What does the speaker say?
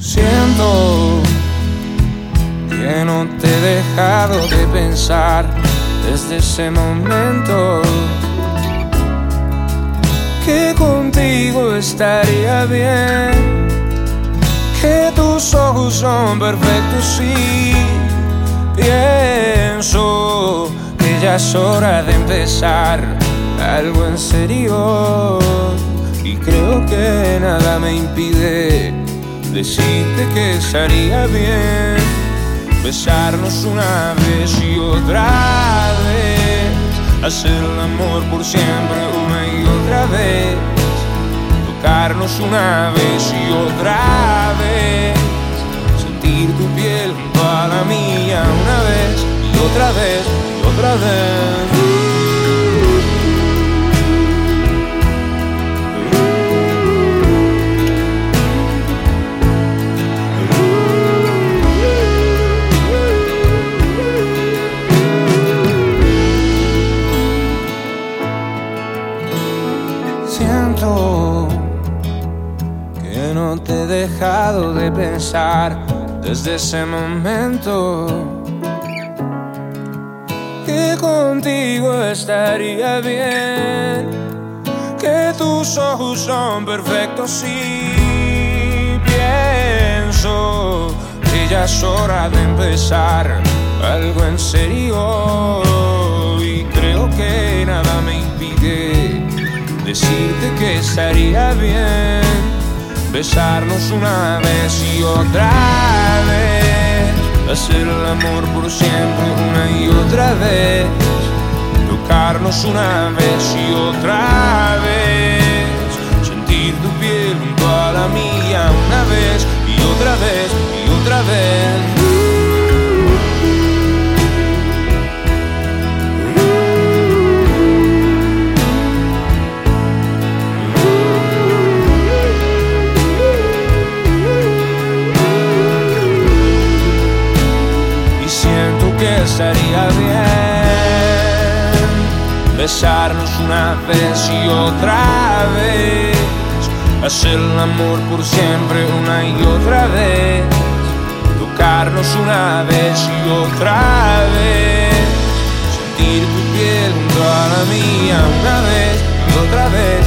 Siento que no te he dejado de pensar desde ese momento. Que contigo estaría bien, que tus ojos son perfectos y pienso que ya es hora de empezar algo en serio. Y creo que nada me impide decirte que estaría bien besarnos una vez y otra vez, hacer el amor por siempre una y otra vez, tocarnos una vez y otra vez, sentir tu piel junto la mía una vez y otra vez y otra vez. Que no te he dejado de pensar desde ese momento. Que contigo estaría bien, que tus ojos son perfectos y pienso que ya es hora de empezar algo en serio. Decirte que estaría bien besarnos una vez y otra vez, hacer el amor por siempre una y otra vez, tocarnos una vez y otra vez, sentir tu piel junto a la mía una vez y otra vez y otra vez. Estaría bien besarnos una vez y otra vez, hacer el amor por siempre una y otra vez, tocarnos una vez y otra vez, sentir tu piel junto a la mía una vez y otra vez y otra vez.